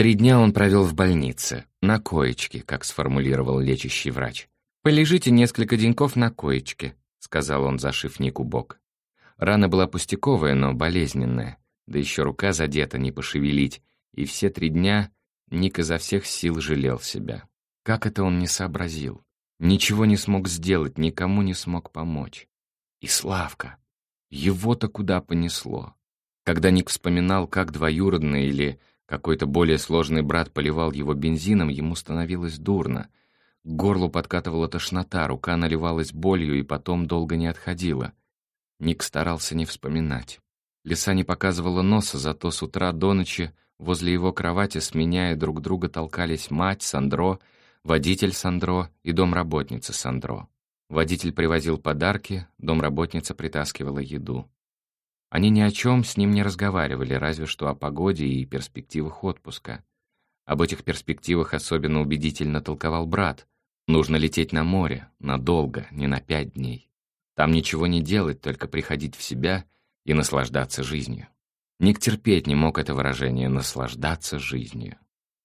Три дня он провел в больнице, на коечке, как сформулировал лечащий врач. «Полежите несколько деньков на коечке», — сказал он, зашив Нику бок. Рана была пустяковая, но болезненная, да еще рука задета, не пошевелить, и все три дня Ник изо всех сил жалел себя. Как это он не сообразил? Ничего не смог сделать, никому не смог помочь. И Славка. Его-то куда понесло. Когда Ник вспоминал, как двоюродный или какой-то более сложный брат поливал его бензином, ему становилось дурно. К горлу подкатывала тошнота, рука наливалась болью и потом долго не отходила. Ник старался не вспоминать. Лиса не показывала носа, зато с утра до ночи возле его кровати, сменяя друг друга, толкались мать, Сандро, водитель Сандро и домработница Сандро. Водитель привозил подарки, домработница притаскивала еду. Они ни о чем с ним не разговаривали, разве что о погоде и перспективах отпуска. Об этих перспективах особенно убедительно толковал брат. Нужно лететь на море, надолго, не на пять дней. Там ничего не делать, только приходить в себя и наслаждаться жизнью. Ник терпеть не мог это выражение «наслаждаться жизнью».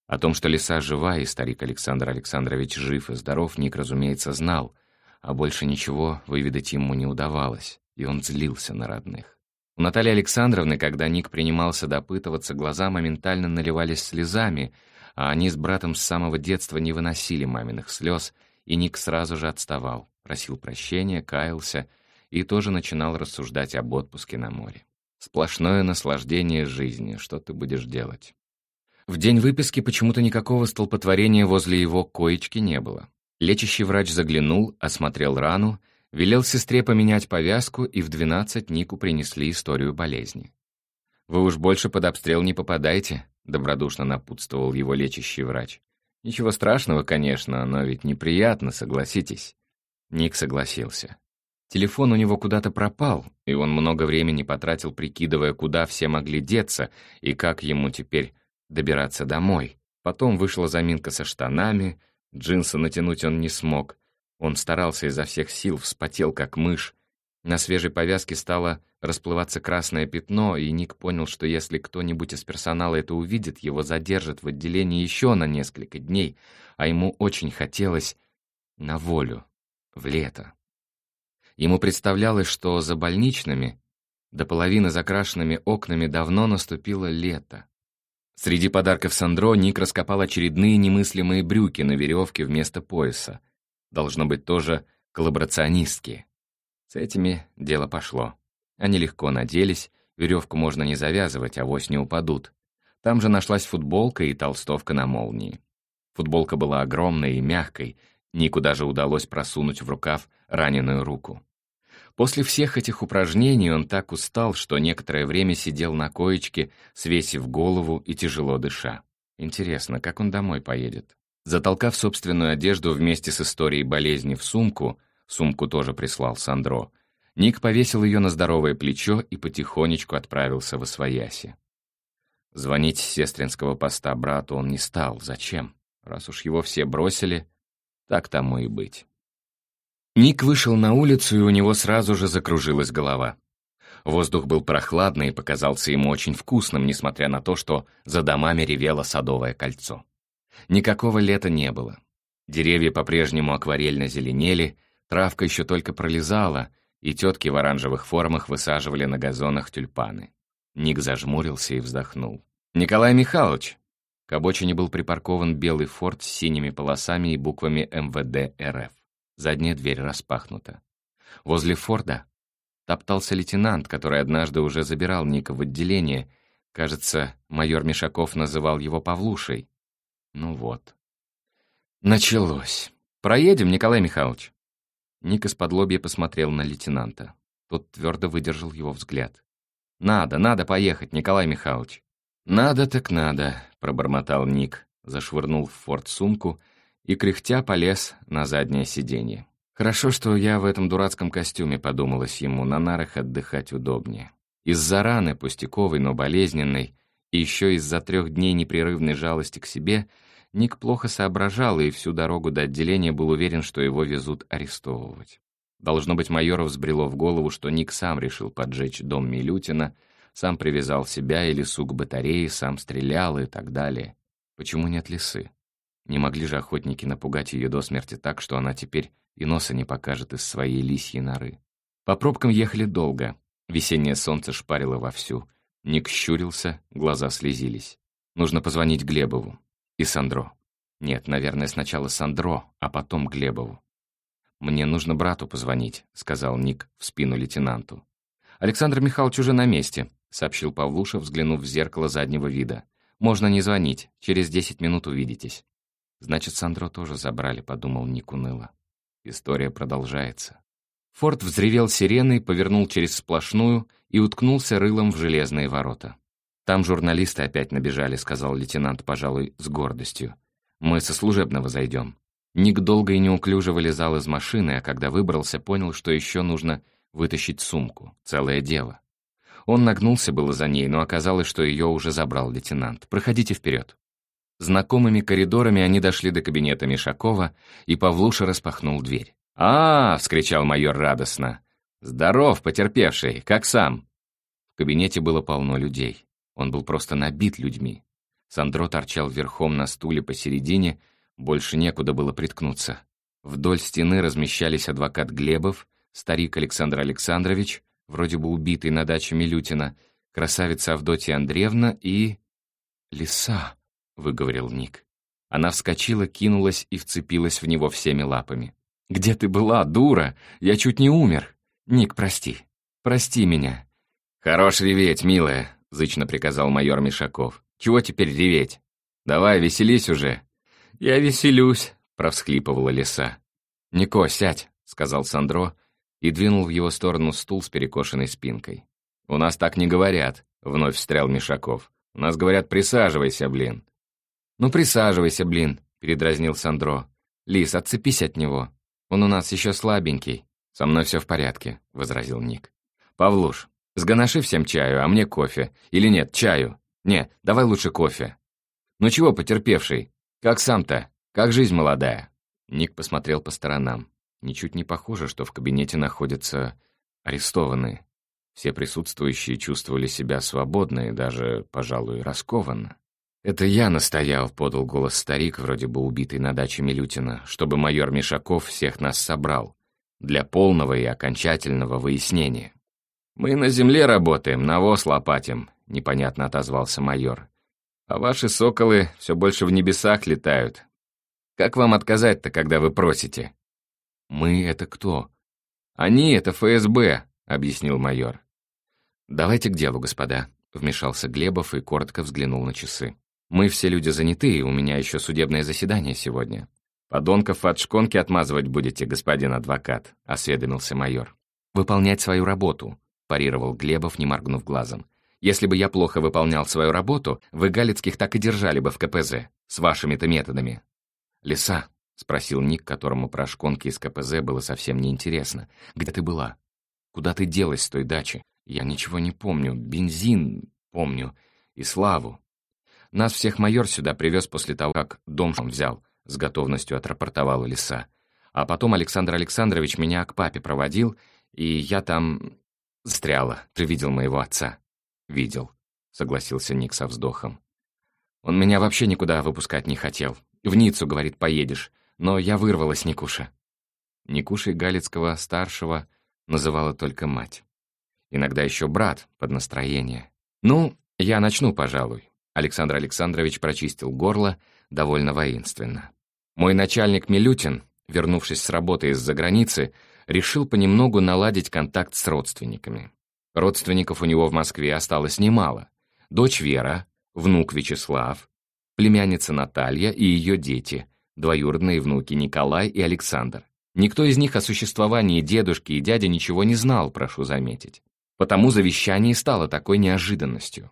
О том, что лиса жива и старик Александр Александрович жив и здоров, Ник, разумеется, знал — а больше ничего выведать ему не удавалось, и он злился на родных. У Натальи Александровны, когда Ник принимался допытываться, глаза моментально наливались слезами, а они с братом с самого детства не выносили маминых слез, и Ник сразу же отставал, просил прощения, каялся и тоже начинал рассуждать об отпуске на море. Сплошное наслаждение жизни, что ты будешь делать? В день выписки почему-то никакого столпотворения возле его коечки не было. Лечащий врач заглянул, осмотрел рану, велел сестре поменять повязку, и в двенадцать Нику принесли историю болезни. «Вы уж больше под обстрел не попадайте», — добродушно напутствовал его лечащий врач. «Ничего страшного, конечно, но ведь неприятно, согласитесь». Ник согласился. Телефон у него куда-то пропал, и он много времени потратил, прикидывая, куда все могли деться и как ему теперь добираться домой. Потом вышла заминка со штанами — Джинсы натянуть он не смог. Он старался изо всех сил, вспотел как мышь. На свежей повязке стало расплываться красное пятно, и Ник понял, что если кто-нибудь из персонала это увидит, его задержат в отделении еще на несколько дней, а ему очень хотелось на волю, в лето. Ему представлялось, что за больничными, до половины закрашенными окнами давно наступило лето. Среди подарков Сандро Ник раскопал очередные немыслимые брюки на веревке вместо пояса. Должно быть тоже коллаборационистские. С этими дело пошло. Они легко наделись, веревку можно не завязывать, авось не упадут. Там же нашлась футболка и толстовка на молнии. Футболка была огромной и мягкой, Нику даже удалось просунуть в рукав раненую руку. После всех этих упражнений он так устал, что некоторое время сидел на коечке, свесив голову и тяжело дыша. Интересно, как он домой поедет? Затолкав собственную одежду вместе с историей болезни в сумку, сумку тоже прислал Сандро, Ник повесил ее на здоровое плечо и потихонечку отправился в Освояси. Звонить с сестринского поста брату он не стал. Зачем? Раз уж его все бросили, так тому и быть. Ник вышел на улицу, и у него сразу же закружилась голова. Воздух был прохладный и показался ему очень вкусным, несмотря на то, что за домами ревело садовое кольцо. Никакого лета не было. Деревья по-прежнему акварельно зеленели, травка еще только пролезала, и тетки в оранжевых формах высаживали на газонах тюльпаны. Ник зажмурился и вздохнул. «Николай Михайлович!» К обочине был припаркован белый форт с синими полосами и буквами МВД РФ. Задняя дверь распахнута. Возле Форда топтался лейтенант, который однажды уже забирал Ника в отделение. Кажется, майор Мишаков называл его Павлушей. Ну вот. Началось. «Проедем, Николай Михайлович?» Ник из-под посмотрел на лейтенанта. Тот твердо выдержал его взгляд. «Надо, надо поехать, Николай Михайлович». «Надо так надо», — пробормотал Ник, зашвырнул в форт сумку — и кряхтя полез на заднее сиденье. Хорошо, что я в этом дурацком костюме, подумалось ему, на нарах отдыхать удобнее. Из-за раны, пустяковой, но болезненной, и еще из-за трех дней непрерывной жалости к себе, Ник плохо соображал и всю дорогу до отделения был уверен, что его везут арестовывать. Должно быть, майоров взбрело в голову, что Ник сам решил поджечь дом Милютина, сам привязал себя или сук батареи, сам стрелял и так далее. Почему нет лисы? Не могли же охотники напугать ее до смерти так, что она теперь и носа не покажет из своей лисьей норы. По пробкам ехали долго. Весеннее солнце шпарило вовсю. Ник щурился, глаза слезились. Нужно позвонить Глебову. И Сандро. Нет, наверное, сначала Сандро, а потом Глебову. «Мне нужно брату позвонить», — сказал Ник в спину лейтенанту. «Александр Михайлович уже на месте», — сообщил Павлуша, взглянув в зеркало заднего вида. «Можно не звонить, через десять минут увидитесь». «Значит, Сандро тоже забрали», — подумал Ник уныло. История продолжается. Форд взревел сиреной, повернул через сплошную и уткнулся рылом в железные ворота. «Там журналисты опять набежали», — сказал лейтенант, пожалуй, с гордостью. «Мы со служебного зайдем». Ник долго и неуклюже вылезал из машины, а когда выбрался, понял, что еще нужно вытащить сумку. Целое дело. Он нагнулся было за ней, но оказалось, что ее уже забрал лейтенант. «Проходите вперед». Знакомыми коридорами они дошли до кабинета Мишакова, и Павлуша распахнул дверь. «А!» — вскричал майор радостно. «Здоров, потерпевший, как сам?» В кабинете было полно людей. Он был просто набит людьми. Сандро торчал верхом на стуле посередине, больше некуда было приткнуться. Вдоль стены размещались адвокат Глебов, старик Александр Александрович, вроде бы убитый на даче Милютина, красавица Авдотья Андреевна и... «Лиса», — выговорил Ник. Она вскочила, кинулась и вцепилась в него всеми лапами. «Где ты была, дура? Я чуть не умер. Ник, прости. Прости меня». «Хорош реветь, милая», — зычно приказал майор Мишаков. «Чего теперь реветь? Давай, веселись уже». «Я веселюсь», — провсхлипывала лиса. «Нико, сядь», — сказал Сандро и двинул в его сторону стул с перекошенной спинкой. «У нас так не говорят», — вновь встрял Мишаков. «У нас говорят, присаживайся, блин». «Ну, присаживайся, блин», — передразнил Сандро. «Лис, отцепись от него. Он у нас еще слабенький». «Со мной все в порядке», — возразил Ник. «Павлуш, сгоноши всем чаю, а мне кофе. Или нет, чаю. Не, давай лучше кофе». «Ну чего, потерпевший? Как сам-то? Как жизнь молодая?» Ник посмотрел по сторонам. Ничуть не похоже, что в кабинете находятся арестованные. Все присутствующие чувствовали себя свободно и даже, пожалуй, раскованно. «Это я настоял», — подал голос старик, вроде бы убитый на даче Милютина, чтобы майор Мишаков всех нас собрал для полного и окончательного выяснения. «Мы на земле работаем, навоз лопатим», — непонятно отозвался майор. «А ваши соколы все больше в небесах летают. Как вам отказать-то, когда вы просите?» «Мы — это кто?» «Они — это ФСБ», — объяснил майор. «Давайте к делу, господа», — вмешался Глебов и коротко взглянул на часы. Мы все люди заняты, и у меня еще судебное заседание сегодня. Подонков от шконки отмазывать будете, господин адвокат», — осведомился майор. «Выполнять свою работу», — парировал Глебов, не моргнув глазом. «Если бы я плохо выполнял свою работу, вы Галицких так и держали бы в КПЗ, с вашими-то методами». «Лиса», — спросил Ник, которому про шконки из КПЗ было совсем неинтересно. «Где ты была? Куда ты делась с той дачи? Я ничего не помню. Бензин помню. И славу. Нас всех майор сюда привез после того, как дом взял, с готовностью отрапортовала лиса. А потом Александр Александрович меня к папе проводил, и я там... Застряла. Ты видел моего отца? Видел, согласился Ник со вздохом. Он меня вообще никуда выпускать не хотел. В Ниццу, говорит, поедешь. Но я вырвалась, Никуша. Никушей Галицкого-старшего называла только мать. Иногда еще брат под настроение. Ну, я начну, пожалуй. Александр Александрович прочистил горло довольно воинственно. Мой начальник Милютин, вернувшись с работы из-за границы, решил понемногу наладить контакт с родственниками. Родственников у него в Москве осталось немало. Дочь Вера, внук Вячеслав, племянница Наталья и ее дети, двоюродные внуки Николай и Александр. Никто из них о существовании дедушки и дяди ничего не знал, прошу заметить. Потому завещание стало такой неожиданностью.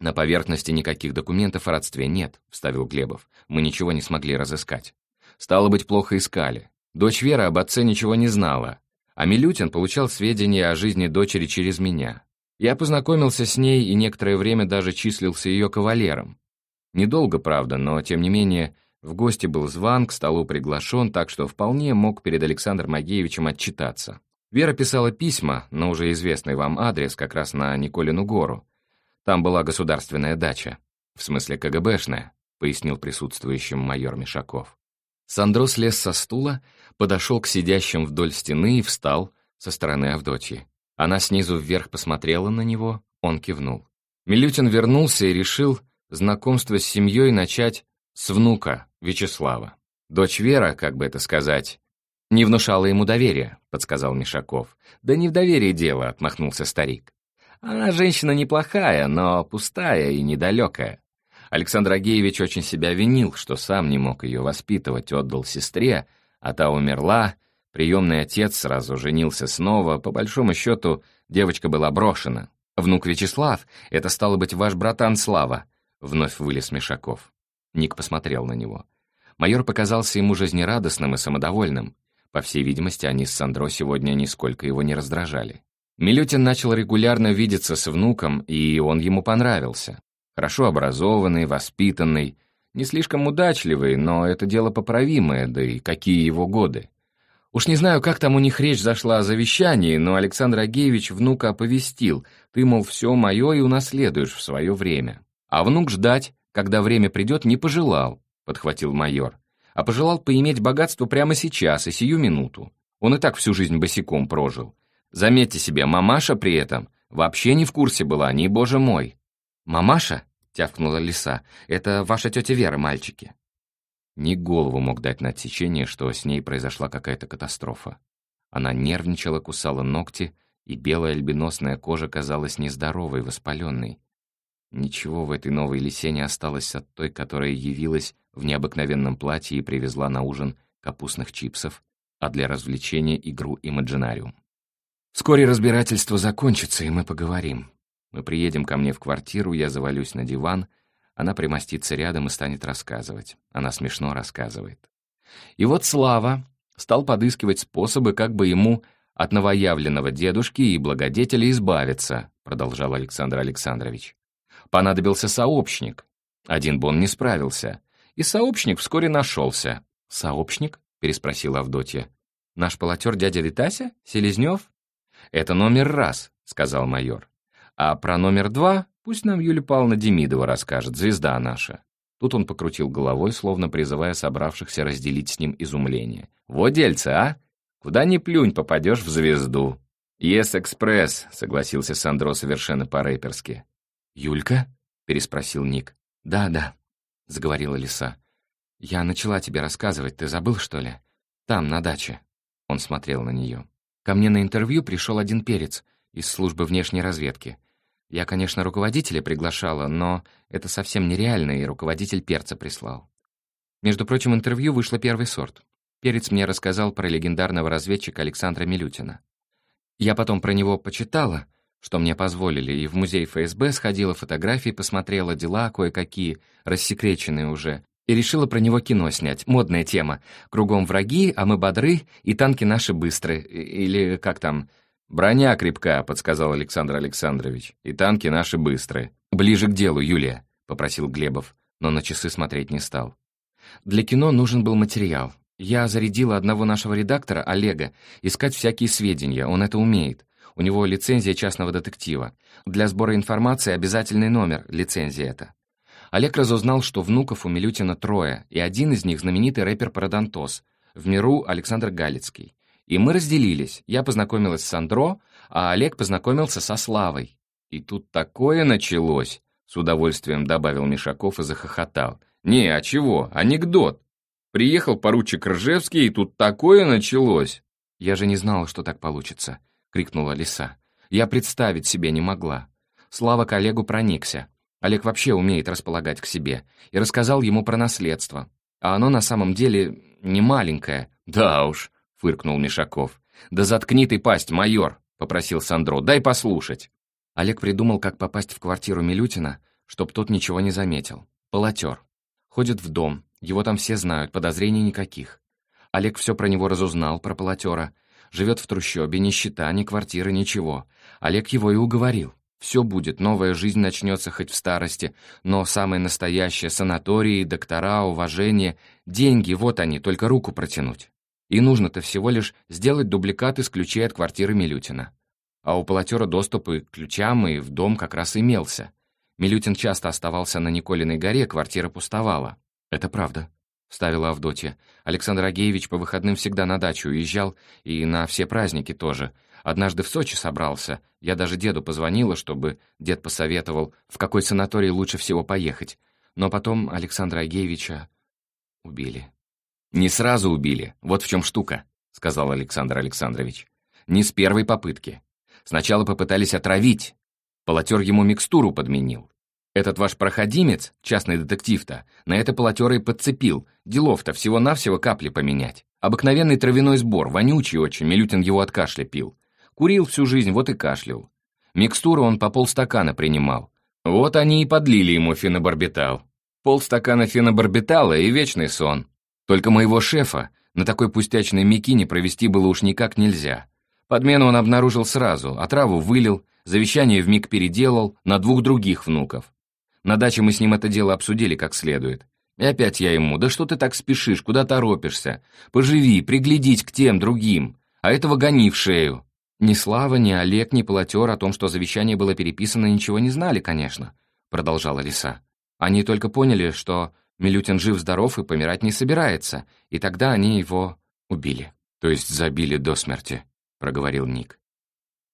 «На поверхности никаких документов о родстве нет», — вставил Глебов. «Мы ничего не смогли разыскать». «Стало быть, плохо искали. Дочь Вера об отце ничего не знала, а Милютин получал сведения о жизни дочери через меня. Я познакомился с ней и некоторое время даже числился ее кавалером. Недолго, правда, но, тем не менее, в гости был зван, к столу приглашен, так что вполне мог перед Александром Магеевичем отчитаться. Вера писала письма на уже известный вам адрес, как раз на Николину гору, там была государственная дача. В смысле КГБшная. пояснил присутствующим майор Мишаков. Сандро слез со стула, подошел к сидящим вдоль стены и встал со стороны Авдотьи. Она снизу вверх посмотрела на него, он кивнул. Милютин вернулся и решил знакомство с семьей начать с внука Вячеслава. Дочь Вера, как бы это сказать, не внушала ему доверия, подсказал Мишаков. Да не в доверии дело, отмахнулся старик. Она женщина неплохая, но пустая и недалекая. Александр Агеевич очень себя винил, что сам не мог ее воспитывать, отдал сестре, а та умерла, приемный отец сразу женился снова, по большому счету девочка была брошена. Внук Вячеслав, это стало быть ваш братан Слава, вновь вылез Мишаков. Ник посмотрел на него. Майор показался ему жизнерадостным и самодовольным. По всей видимости, они с Сандро сегодня нисколько его не раздражали. Милютин начал регулярно видеться с внуком, и он ему понравился. Хорошо образованный, воспитанный, не слишком удачливый, но это дело поправимое, да и какие его годы. Уж не знаю, как там у них речь зашла о завещании, но Александр Агеевич внука оповестил, ты, мол, все мое и унаследуешь в свое время. А внук ждать, когда время придет, не пожелал, подхватил майор, а пожелал поиметь богатство прямо сейчас и сию минуту. Он и так всю жизнь босиком прожил. Заметьте себе, мамаша при этом вообще не в курсе была, ни боже мой. «Мамаша?» — тявкнула лиса. «Это ваша тетя Вера, мальчики». Ни голову мог дать на отсечение, что с ней произошла какая-то катастрофа. Она нервничала, кусала ногти, и белая альбиносная кожа казалась нездоровой, воспаленной. Ничего в этой новой лисе не осталось от той, которая явилась в необыкновенном платье и привезла на ужин капустных чипсов, а для развлечения игру «Имаджинариум». «Вскоре разбирательство закончится, и мы поговорим», мы приедем ко мне в квартиру, я завалюсь на диван, она примостится рядом и станет рассказывать. Она смешно рассказывает. И вот Слава стал подыскивать способы, как бы ему от новоявленного дедушки и благодетеля избавиться, продолжал Александр Александрович. Понадобился сообщник. Один бы он не справился. И сообщник вскоре нашелся. «Сообщник?» — переспросила Авдотья. «Наш полотер дядя Витася? Селезнев?» «Это номер раз», — сказал майор. А про номер два пусть нам Юлия Павловна Демидова расскажет, звезда наша». Тут он покрутил головой, словно призывая собравшихся разделить с ним изумление. «Вот дельце, а? Куда ни плюнь, попадешь в звезду». «Ес-экспресс», — согласился Сандро совершенно по-рэперски. «Юлька?» — переспросил Ник. «Да, да», — заговорила лиса. «Я начала тебе рассказывать, ты забыл, что ли? Там, на даче». Он смотрел на нее. «Ко мне на интервью пришел один перец из службы внешней разведки. Я, конечно, руководителя приглашала, но это совсем нереально, и руководитель перца прислал. Между прочим, интервью вышло первый сорт. Перец мне рассказал про легендарного разведчика Александра Милютина. Я потом про него почитала, что мне позволили, и в музей ФСБ сходила фотографии, посмотрела дела кое-какие, рассекреченные уже, и решила про него кино снять. Модная тема. Кругом враги, а мы бодры, и танки наши быстрые. Или как там, «Броня крепка», — подсказал Александр Александрович, «и танки наши быстрые». «Ближе к делу, Юлия», — попросил Глебов, но на часы смотреть не стал. «Для кино нужен был материал. Я зарядила одного нашего редактора, Олега, искать всякие сведения, он это умеет. У него лицензия частного детектива. Для сбора информации обязательный номер, лицензия это. Олег разузнал, что внуков у Милютина трое, и один из них знаменитый рэпер Парадонтос, в миру Александр Галицкий. И мы разделились. Я познакомилась с Андро, а Олег познакомился со Славой. И тут такое началось, с удовольствием добавил Мишаков и захохотал. Не, а чего? Анекдот. Приехал поручик Ржевский, и тут такое началось. Я же не знала, что так получится, крикнула лиса. Я представить себе не могла. Слава коллегу проникся. Олег вообще умеет располагать к себе. И рассказал ему про наследство. А оно на самом деле не маленькое. Да уж, фыркнул Мишаков. «Да заткни ты пасть, майор!» — попросил Сандро. «Дай послушать!» Олег придумал, как попасть в квартиру Милютина, чтоб тот ничего не заметил. Полотер. Ходит в дом, его там все знают, подозрений никаких. Олег все про него разузнал, про полотера. Живет в трущобе, ни счета, ни квартиры, ничего. Олег его и уговорил. Все будет, новая жизнь начнется хоть в старости, но самое настоящее — санатории, доктора, уважение, деньги, вот они, только руку протянуть. И нужно-то всего лишь сделать дубликат из ключей от квартиры Милютина. А у полотера доступ и к ключам, и в дом как раз имелся. Милютин часто оставался на Николиной горе, квартира пустовала. «Это правда», — вставила Авдотья. «Александр Агеевич по выходным всегда на дачу уезжал, и на все праздники тоже. Однажды в Сочи собрался. Я даже деду позвонила, чтобы дед посоветовал, в какой санаторий лучше всего поехать. Но потом Александра Агеевича убили». «Не сразу убили, вот в чем штука», — сказал Александр Александрович. «Не с первой попытки. Сначала попытались отравить. Полотер ему микстуру подменил. Этот ваш проходимец, частный детектив-то, на это полотера и подцепил. Делов-то всего-навсего капли поменять. Обыкновенный травяной сбор, вонючий очень, Милютин его от кашля пил. Курил всю жизнь, вот и кашлял. Микстуру он по полстакана принимал. Вот они и подлили ему фенобарбитал. Полстакана фенобарбитала и вечный сон. Только моего шефа на такой пустячной мякине провести было уж никак нельзя. Подмену он обнаружил сразу, а траву вылил, завещание вмиг переделал на двух других внуков. На даче мы с ним это дело обсудили как следует. И опять я ему, да что ты так спешишь, куда торопишься? Поживи, приглядись к тем другим, а этого гони в шею. Ни Слава, ни Олег, ни Полотер о том, что завещание было переписано, ничего не знали, конечно, продолжала Лиса. Они только поняли, что Милютин жив-здоров и помирать не собирается, и тогда они его убили. То есть забили до смерти, проговорил Ник.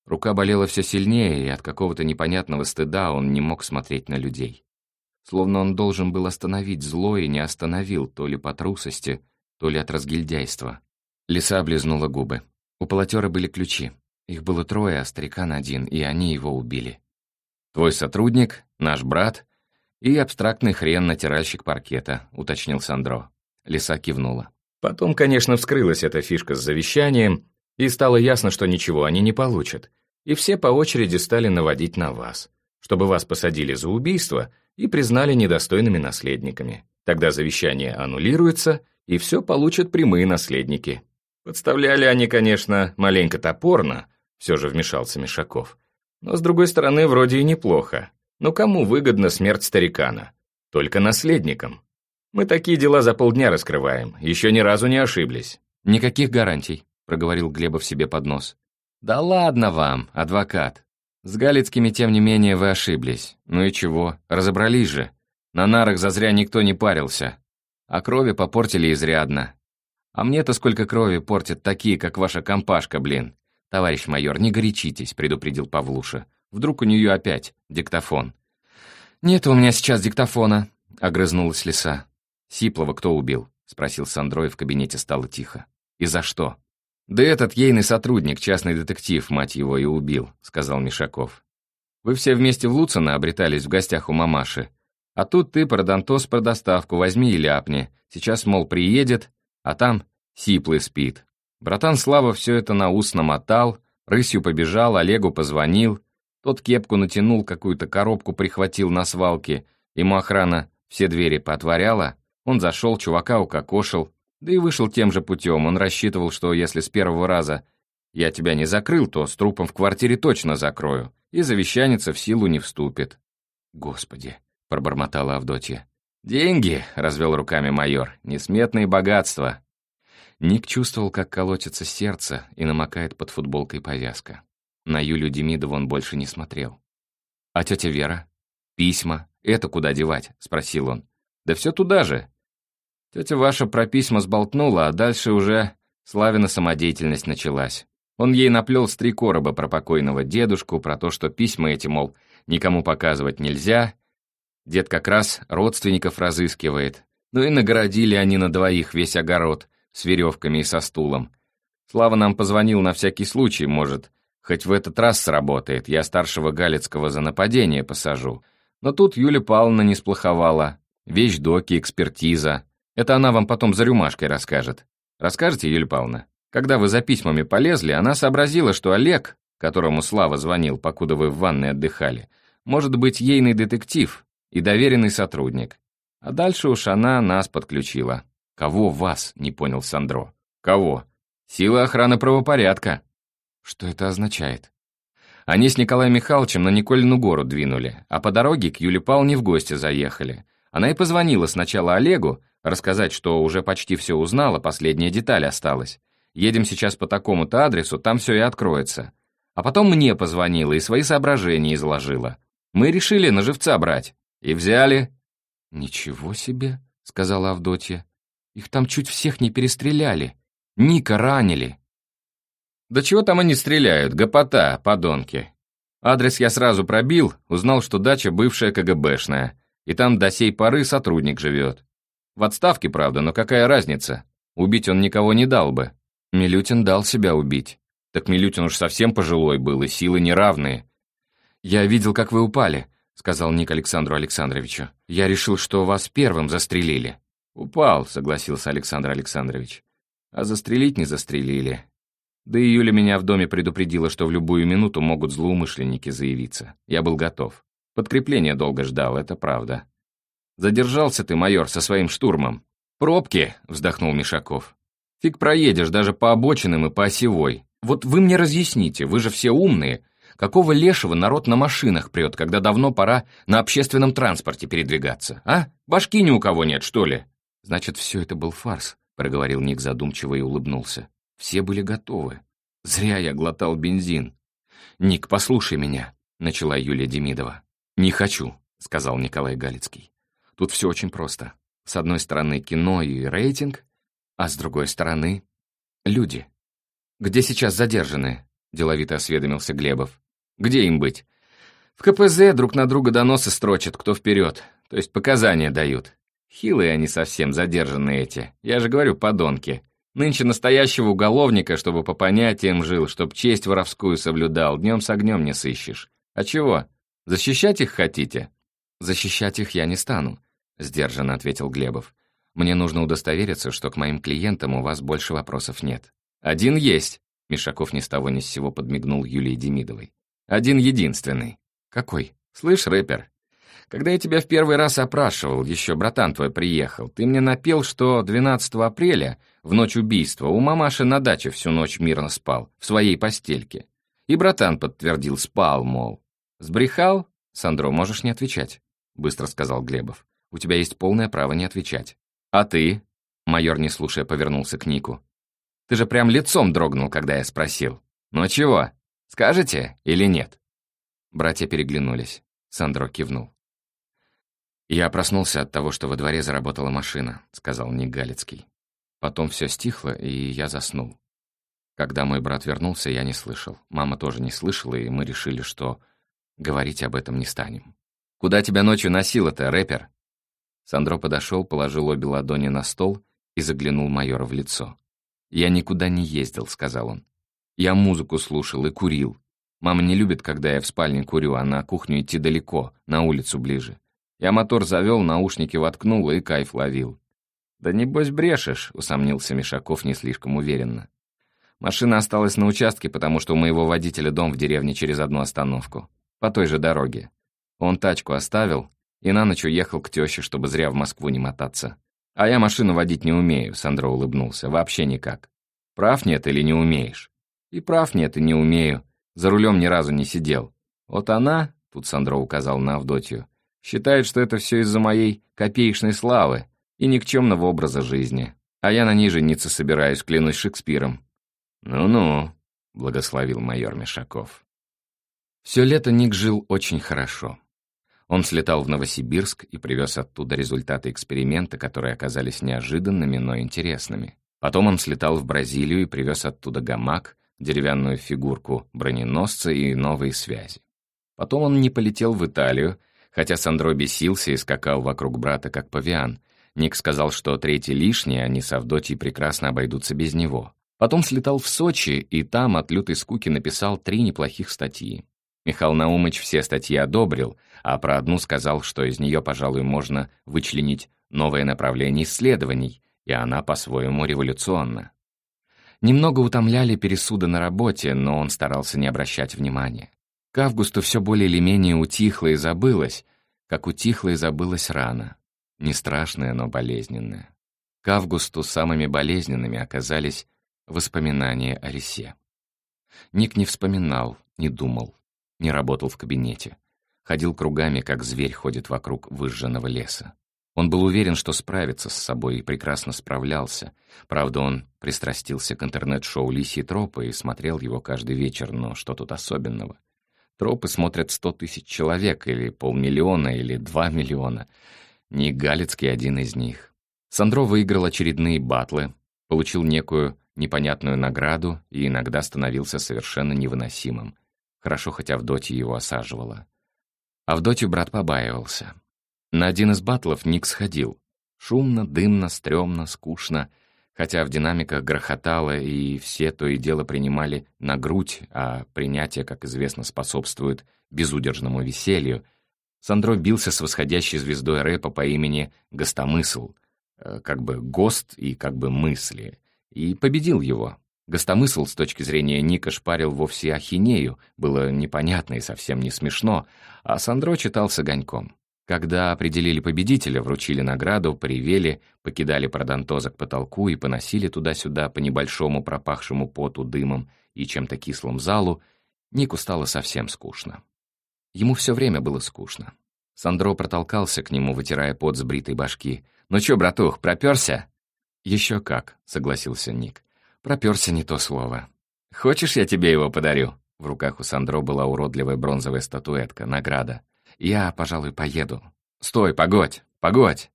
Рука болела все сильнее, и от какого-то непонятного стыда он не мог смотреть на людей. Словно он должен был остановить зло и не остановил, то ли по трусости, то ли от разгильдяйства. Лиса облизнула губы. У полотера были ключи. Их было трое, а старикан один, и они его убили. «Твой сотрудник, наш брат и абстрактный хрен-натиральщик паркета», — уточнил Сандро. Лиса кивнула. Потом, конечно, вскрылась эта фишка с завещанием, и стало ясно, что ничего они не получат. И все по очереди стали наводить на вас, чтобы вас посадили за убийство и признали недостойными наследниками. Тогда завещание аннулируется, и все получат прямые наследники. Подставляли они, конечно, маленько топорно, все же вмешался Мишаков. Но, с другой стороны, вроде и неплохо. Но кому выгодна смерть старикана? Только наследникам. Мы такие дела за полдня раскрываем, еще ни разу не ошиблись. Никаких гарантий, проговорил Глебов себе под нос. Да ладно вам, адвокат. С Галицкими, тем не менее, вы ошиблись. Ну и чего, разобрались же. На нарах зазря никто не парился. А крови попортили изрядно. А мне-то сколько крови портят такие, как ваша компашка, блин. Товарищ майор, не горячитесь, предупредил Павлуша. Вдруг у нее опять диктофон. «Нет у меня сейчас диктофона», — огрызнулась лиса. «Сиплова кто убил?» — спросил Сандро, и в кабинете стало тихо. «И за что?» «Да этот ейный сотрудник, частный детектив, мать его, и убил», — сказал Мишаков. «Вы все вместе в Луцина обретались в гостях у мамаши. А тут ты, продантос, про доставку возьми и ляпни. Сейчас, мол, приедет, а там Сиплый спит. Братан Слава все это на ус намотал, рысью побежал, Олегу позвонил, тот кепку натянул, какую-то коробку прихватил на свалке. Ему охрана все двери поотворяла. Он зашел, чувака укокошил. Да и вышел тем же путем. Он рассчитывал, что если с первого раза я тебя не закрыл, то с трупом в квартире точно закрою. И завещаница в силу не вступит. «Господи», — пробормотала Авдотья. «Деньги», — развел руками майор, — «несметные богатства». Ник чувствовал, как колотится сердце и намокает под футболкой повязка. На Юлю Демидову он больше не смотрел. «А тетя Вера? Письма? Это куда девать?» — спросил он. «Да все туда же». Тетя ваша про письма сболтнула, а дальше уже Славина самодеятельность началась. Он ей наплел с три короба про покойного дедушку, про то, что письма эти, мол, никому показывать нельзя. Дед как раз родственников разыскивает. Ну и нагородили они на двоих весь огород с веревками и со стулом. Слава нам позвонил на всякий случай, может, Хоть в этот раз сработает, я старшего Галицкого за нападение посажу. Но тут Юля Павловна не сплоховала. Вещдоки, экспертиза. Это она вам потом за рюмашкой расскажет. Расскажете, Юля Павловна? Когда вы за письмами полезли, она сообразила, что Олег, которому Слава звонил, покуда вы в ванной отдыхали, может быть ейный детектив и доверенный сотрудник. А дальше уж она нас подключила. Кого вас, не понял Сандро. Кого? Сила охраны правопорядка. Что это означает? Они с Николаем Михайловичем на Николину гору двинули, а по дороге к Юле Павловне в гости заехали. Она и позвонила сначала Олегу, рассказать, что уже почти все узнала, последняя деталь осталась. Едем сейчас по такому-то адресу, там все и откроется. А потом мне позвонила и свои соображения изложила. Мы решили на живца брать. И взяли». «Ничего себе», — сказала Авдотья. «Их там чуть всех не перестреляли. Ника ранили». «Да чего там они стреляют? Гопота, подонки. Адрес я сразу пробил, узнал, что дача бывшая КГБшная, и там до сей поры сотрудник живет. В отставке, правда, но какая разница? Убить он никого не дал бы. Милютин дал себя убить. Так Милютин уж совсем пожилой был, и силы неравные. «Я видел, как вы упали», — сказал Ник Александру Александровичу. «Я решил, что вас первым застрелили». «Упал», — согласился Александр Александрович. «А застрелить не застрелили. Да и Юля меня в доме предупредила, что в любую минуту могут злоумышленники заявиться. Я был готов. Подкрепление долго ждал, это правда. Задержался ты, майор, со своим штурмом. Пробки, вздохнул Мишаков. Фиг проедешь даже по обочинам и по осевой. Вот вы мне разъясните, вы же все умные. Какого лешего народ на машинах прет, когда давно пора на общественном транспорте передвигаться, а? Башки ни у кого нет, что ли? Значит, все это был фарс, проговорил Ник задумчиво и улыбнулся. Все были готовы. Зря я глотал бензин. «Ник, послушай меня», — начала Юлия Демидова. «Не хочу», — сказал Николай Галицкий. «Тут все очень просто. С одной стороны кино и рейтинг, а с другой стороны — люди. Где сейчас задержанные?» — деловито осведомился Глебов. «Где им быть?» «В КПЗ друг на друга доносы строчат, кто вперед, то есть показания дают. Хилые они совсем, задержанные эти. Я же говорю, подонки. Нынче настоящего уголовника, чтобы по понятиям жил, чтоб честь воровскую соблюдал, днем с огнем не сыщешь. А чего? Защищать их хотите? Защищать их я не стану, сдержанно ответил Глебов. Мне нужно удостовериться, что к моим клиентам у вас больше вопросов нет. Один есть, Мишаков ни с того ни с сего подмигнул Юлии Демидовой. Один единственный. Какой? Слышь, рэпер, когда я тебя в первый раз опрашивал, еще братан твой приехал, ты мне напел, что 12 апреля, в ночь убийства, у мамаши на даче всю ночь мирно спал, в своей постельке. И братан подтвердил, спал, мол. Сбрехал? Сандро, можешь не отвечать, быстро сказал Глебов. У тебя есть полное право не отвечать. А ты? Майор, не слушая, повернулся к Нику. Ты же прям лицом дрогнул, когда я спросил. Ну чего, скажете или нет? Братья переглянулись. Сандро кивнул. «Я проснулся от того, что во дворе заработала машина», — сказал Ник Галицкий. Потом все стихло, и я заснул. Когда мой брат вернулся, я не слышал. Мама тоже не слышала, и мы решили, что говорить об этом не станем. «Куда тебя ночью носило-то, рэпер?» Сандро подошел, положил обе ладони на стол и заглянул майора в лицо. «Я никуда не ездил», — сказал он. «Я музыку слушал и курил. Мама не любит, когда я в спальне курю, а на кухню идти далеко, на улицу ближе. Я мотор завел, наушники воткнул и кайф ловил. «Да небось брешешь», — усомнился Мишаков не слишком уверенно. «Машина осталась на участке, потому что у моего водителя дом в деревне через одну остановку. По той же дороге. Он тачку оставил и на ночь уехал к тёще, чтобы зря в Москву не мотаться. А я машину водить не умею», — Сандро улыбнулся. «Вообще никак. Прав нет или не умеешь?» «И прав нет, и не умею. За рулем ни разу не сидел. Вот она, — тут Сандро указал на Авдотью, — Считает, что это все из-за моей копеечной славы и никчемного образа жизни. А я на жениться собираюсь, клянусь Шекспиром. «Ну-ну», — благословил майор Мишаков. Все лето Ник жил очень хорошо. Он слетал в Новосибирск и привез оттуда результаты эксперимента, которые оказались неожиданными, но интересными. Потом он слетал в Бразилию и привез оттуда гамак, деревянную фигурку броненосца и новые связи. Потом он не полетел в Италию, Хотя Сандро бесился и скакал вокруг брата, как павиан. Ник сказал, что третий лишний, они с Авдотьей прекрасно обойдутся без него. Потом слетал в Сочи, и там от лютой скуки написал три неплохих статьи. Михаил Наумыч все статьи одобрил, а про одну сказал, что из нее, пожалуй, можно вычленить новое направление исследований, и она по-своему революционна. Немного утомляли пересуды на работе, но он старался не обращать внимания. К августу все более или менее утихло и забылось, как утихло и забылось рано. Не страшное, но болезненное. К августу самыми болезненными оказались воспоминания о Рисе. Ник не вспоминал, не думал, не работал в кабинете. Ходил кругами, как зверь ходит вокруг выжженного леса. Он был уверен, что справится с собой и прекрасно справлялся. Правда, он пристрастился к интернет-шоу «Лисьи тропы» и смотрел его каждый вечер, но что тут особенного? Тропы смотрят сто тысяч человек, или полмиллиона, или два миллиона. Не Галицкий один из них. Сандро выиграл очередные батлы, получил некую непонятную награду и иногда становился совершенно невыносимым. Хорошо, хоть Авдотья его осаживала. Авдотью брат побаивался. На один из батлов Ник сходил. Шумно, дымно, стрёмно, скучно, хотя в динамиках грохотало, и все то и дело принимали на грудь, а принятие, как известно, способствует безудержному веселью. Сандро бился с восходящей звездой рэпа по имени Гостомысл, э, как бы ГОСТ и как бы мысли, и победил его. Гостомысл с точки зрения Ника шпарил вовсе ахинею, было непонятно и совсем не смешно, а Сандро читал с огоньком. Когда определили победителя, вручили награду, привели, покидали продантоза к потолку и поносили туда-сюда по небольшому пропахшему поту дымом и чем-то кислым залу, Нику стало совсем скучно. Ему все время было скучно. Сандро протолкался к нему, вытирая пот с бритой башки. «Ну чё, братух, пропёрся?» «Еще как», — согласился Ник. Проперся не то слово. «Хочешь, я тебе его подарю?» В руках у Сандро была уродливая бронзовая статуэтка, награда. «Я, пожалуй, поеду». «Стой, погодь, погодь!»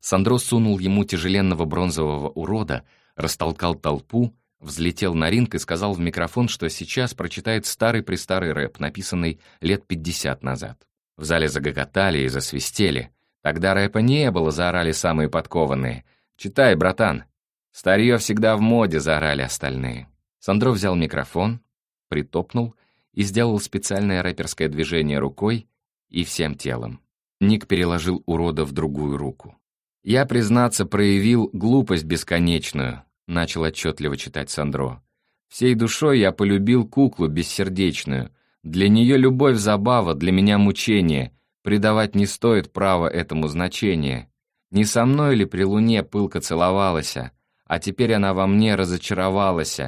Сандро сунул ему тяжеленного бронзового урода, растолкал толпу, взлетел на ринг и сказал в микрофон, что сейчас прочитает старый-престарый рэп, написанный лет пятьдесят назад. В зале загоготали и засвистели. Тогда рэпа не было, заорали самые подкованные. «Читай, братан!» «Старье всегда в моде», — заорали остальные. Сандро взял микрофон, притопнул и сделал специальное рэперское движение рукой и всем телом. Ник переложил урода в другую руку. «Я, признаться, проявил глупость бесконечную», — начал отчетливо читать Сандро. «Всей душой я полюбил куклу бессердечную. Для нее любовь — забава, для меня мучение. Придавать не стоит права этому значения. Не со мной ли при луне пылко целовалась, а теперь она во мне разочаровалась.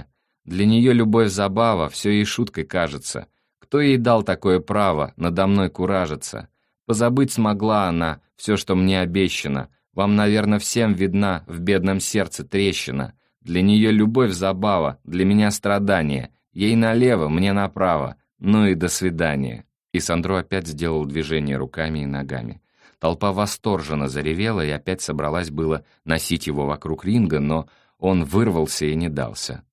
Для нее любовь забава, все ей шуткой кажется. Кто ей дал такое право надо мной куражиться? Позабыть смогла она все, что мне обещано. Вам, наверное, всем видна в бедном сердце трещина. Для нее любовь забава, для меня страдание. Ей налево, мне направо. Ну и до свидания. И Сандро опять сделал движение руками и ногами. Толпа восторженно заревела и опять собралась было носить его вокруг ринга, но он вырвался и не дался.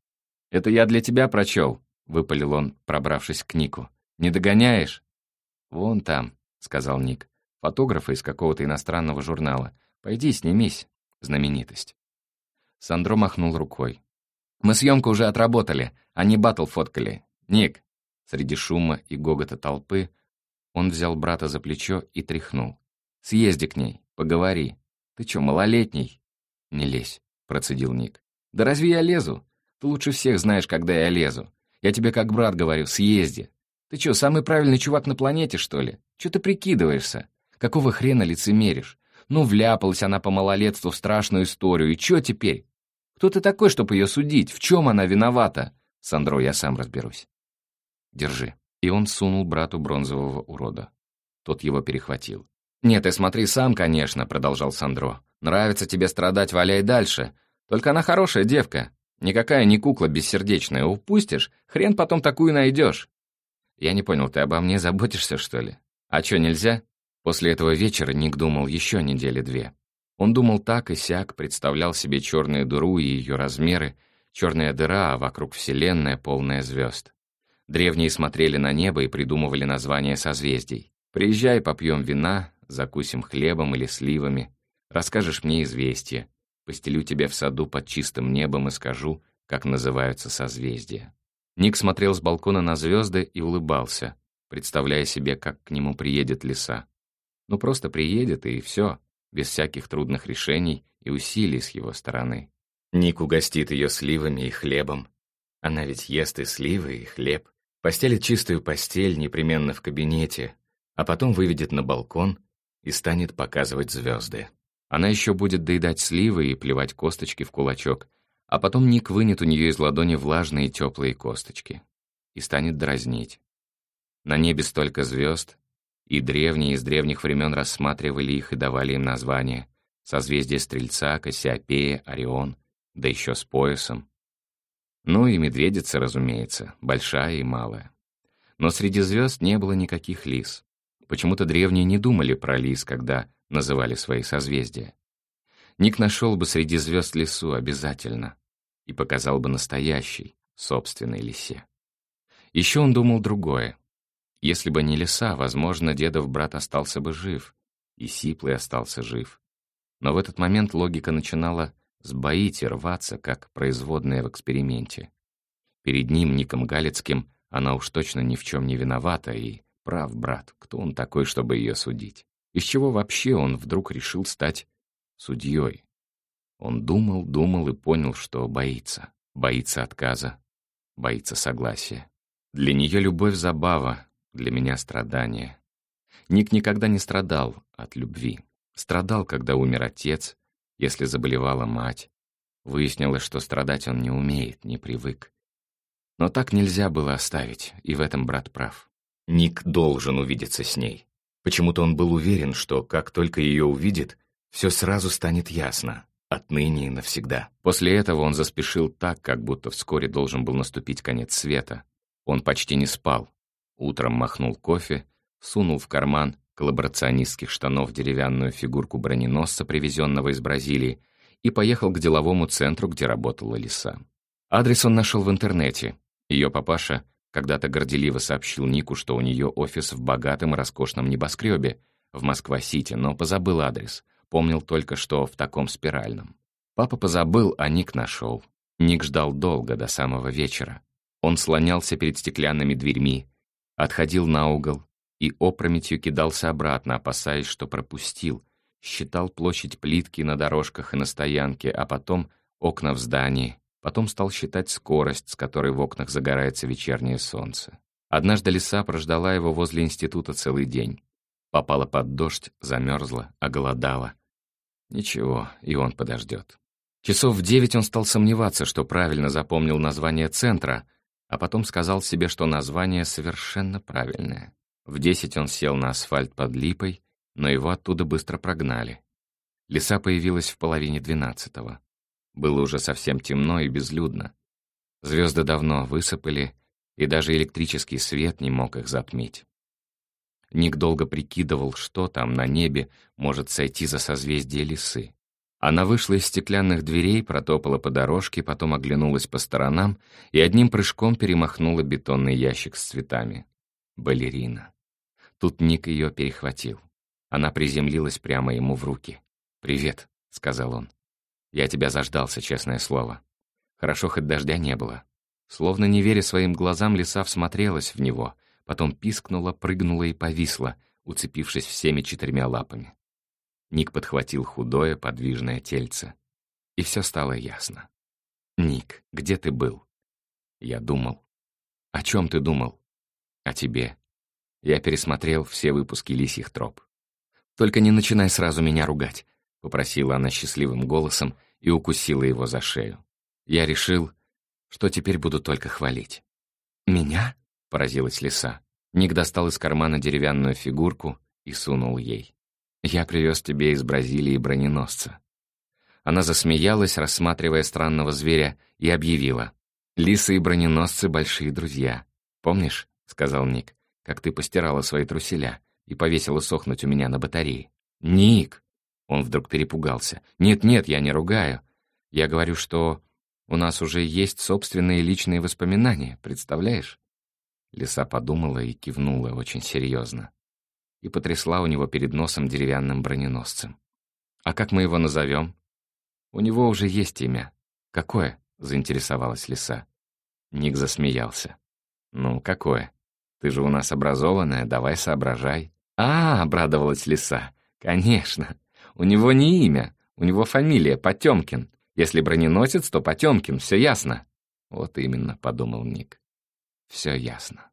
«Это я для тебя прочел», — выпалил он, пробравшись к Нику. «Не догоняешь?» «Вон там», — сказал Ник. «Фотографа из какого-то иностранного журнала. Пойди, снимись, знаменитость». Сандро махнул рукой. «Мы съемку уже отработали, они батл фоткали. Ник!» Среди шума и гогота толпы он взял брата за плечо и тряхнул. Съезди к ней, поговори. Ты чё, малолетний?» «Не лезь», — процедил Ник. «Да разве я лезу? Ты лучше всех знаешь, когда я лезу. Я тебе как брат говорю, съезди. Ты чё, самый правильный чувак на планете, что ли? Чё ты прикидываешься? Какого хрена лицемеришь? Ну, вляпалась она по малолетству в страшную историю, и чё теперь? Кто ты такой, чтобы ее судить? В чем она виновата? Сандро, я сам разберусь. Держи. И он сунул брату бронзового урода. Тот его перехватил. «Нет, ты смотри сам, конечно», — продолжал Сандро. «Нравится тебе страдать, валяй дальше. Только она хорошая девка. Никакая не кукла бессердечная. Упустишь, хрен потом такую найдешь». «Я не понял, ты обо мне заботишься, что ли? А чё, нельзя?» После этого вечера Ник думал еще недели две. Он думал так и сяк, представлял себе черную дыру и ее размеры, черная дыра, а вокруг вселенная, полная звезд. Древние смотрели на небо и придумывали названия созвездий. «Приезжай, попьем вина, закусим хлебом или сливами, расскажешь мне известие, постелю тебя в саду под чистым небом и скажу, как называются созвездия». Ник смотрел с балкона на звезды и улыбался, представляя себе, как к нему приедет лиса. Ну, просто приедет, и все, без всяких трудных решений и усилий с его стороны. Ник угостит ее сливами и хлебом. Она ведь ест и сливы, и хлеб. Постелит чистую постель непременно в кабинете, а потом выведет на балкон и станет показывать звезды. Она еще будет доедать сливы и плевать косточки в кулачок, а потом Ник вынет у нее из ладони влажные теплые косточки и станет дразнить. На небе столько звезд, и древние из древних времен рассматривали их и давали им названия. Созвездие Стрельца, Кассиопея, Орион, да еще с поясом. Ну и медведица, разумеется, большая и малая. Но среди звезд не было никаких лис. Почему-то древние не думали про лис, когда называли свои созвездия. Ник нашел бы среди звезд лису обязательно и показал бы настоящий, собственной лисе. Еще он думал другое. Если бы не лиса, возможно, дедов брат остался бы жив, и Сиплый остался жив. Но в этот момент логика начинала сбоить и рваться, как производная в эксперименте. Перед ним, Ником Галицким, она уж точно ни в чем не виновата, и прав брат, кто он такой, чтобы ее судить? Из чего вообще он вдруг решил стать судьей? Он думал, думал и понял, что боится. Боится отказа, боится согласия. Для нее любовь — забава, для меня — страдание. Ник никогда не страдал от любви. Страдал, когда умер отец, если заболевала мать. Выяснилось, что страдать он не умеет, не привык. Но так нельзя было оставить, и в этом брат прав. Ник должен увидеться с ней. Почему-то он был уверен, что как только ее увидит, все сразу станет ясно. Отныне и навсегда. После этого он заспешил так, как будто вскоре должен был наступить конец света. Он почти не спал. Утром махнул кофе, сунул в карман коллаборационистских штанов деревянную фигурку броненосца, привезенного из Бразилии, и поехал к деловому центру, где работала лиса. Адрес он нашел в интернете. Ее папаша когда-то горделиво сообщил Нику, что у нее офис в богатом роскошном небоскребе в Москва-Сити, но позабыл адрес. Помнил только, что в таком спиральном. Папа позабыл, а Ник нашел. Ник ждал долго, до самого вечера. Он слонялся перед стеклянными дверьми, отходил на угол и опрометью кидался обратно, опасаясь, что пропустил. Считал площадь плитки на дорожках и на стоянке, а потом окна в здании. Потом стал считать скорость, с которой в окнах загорается вечернее солнце. Однажды лиса прождала его возле института целый день. Попала под дождь, замерзла, оголодала. Ничего, и он подождет. Часов в девять он стал сомневаться, что правильно запомнил название центра, а потом сказал себе, что название совершенно правильное. В десять он сел на асфальт под липой, но его оттуда быстро прогнали. Лиса появилась в половине двенадцатого. Было уже совсем темно и безлюдно. Звезды давно высыпали, и даже электрический свет не мог их затмить. Ник долго прикидывал, что там на небе может сойти за созвездие лисы. Она вышла из стеклянных дверей, протопала по дорожке, потом оглянулась по сторонам и одним прыжком перемахнула бетонный ящик с цветами. Балерина. Тут Ник ее перехватил. Она приземлилась прямо ему в руки. «Привет», — сказал он. «Я тебя заждался, честное слово. Хорошо, хоть дождя не было». Словно не веря своим глазам, лиса всмотрелась в него — потом пискнула, прыгнула и повисла, уцепившись всеми четырьмя лапами. Ник подхватил худое, подвижное тельце. И все стало ясно. «Ник, где ты был?» Я думал. «О чем ты думал?» «О тебе». Я пересмотрел все выпуски «Лисьих троп». «Только не начинай сразу меня ругать», — попросила она счастливым голосом и укусила его за шею. Я решил, что теперь буду только хвалить. «Меня?» — поразилась лиса. Ник достал из кармана деревянную фигурку и сунул ей. «Я привез тебе из Бразилии броненосца». Она засмеялась, рассматривая странного зверя, и объявила. «Лисы и броненосцы — большие друзья. Помнишь, — сказал Ник, — как ты постирала свои труселя и повесила сохнуть у меня на батарее?» «Ник!» Он вдруг перепугался. «Нет-нет, я не ругаю. Я говорю, что у нас уже есть собственные личные воспоминания, представляешь? Лиса подумала и кивнула очень серьезно. И потрясла у него перед носом деревянным броненосцем. «А как мы его назовем?» «У него уже есть имя». «Какое?» — заинтересовалась лиса. Ник засмеялся. «Ну, какое? Ты же у нас образованная, давай соображай». «А, — обрадовалась лиса, — конечно. У него не имя, у него фамилия Потемкин. Если броненосец, то Потемкин, все ясно». «Вот именно», — подумал Ник. Все ясно.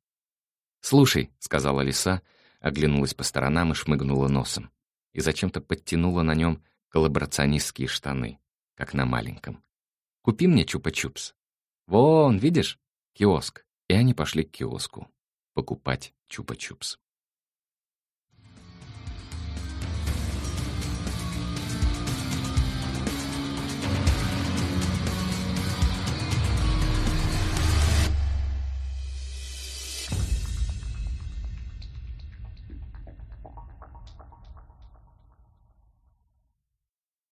«Слушай», — сказала лиса, оглянулась по сторонам и шмыгнула носом. И зачем-то подтянула на нем коллаборационистские штаны, как на маленьком. «Купи мне чупа-чупс. Вон, видишь? Киоск». И они пошли к киоску покупать чупа-чупс.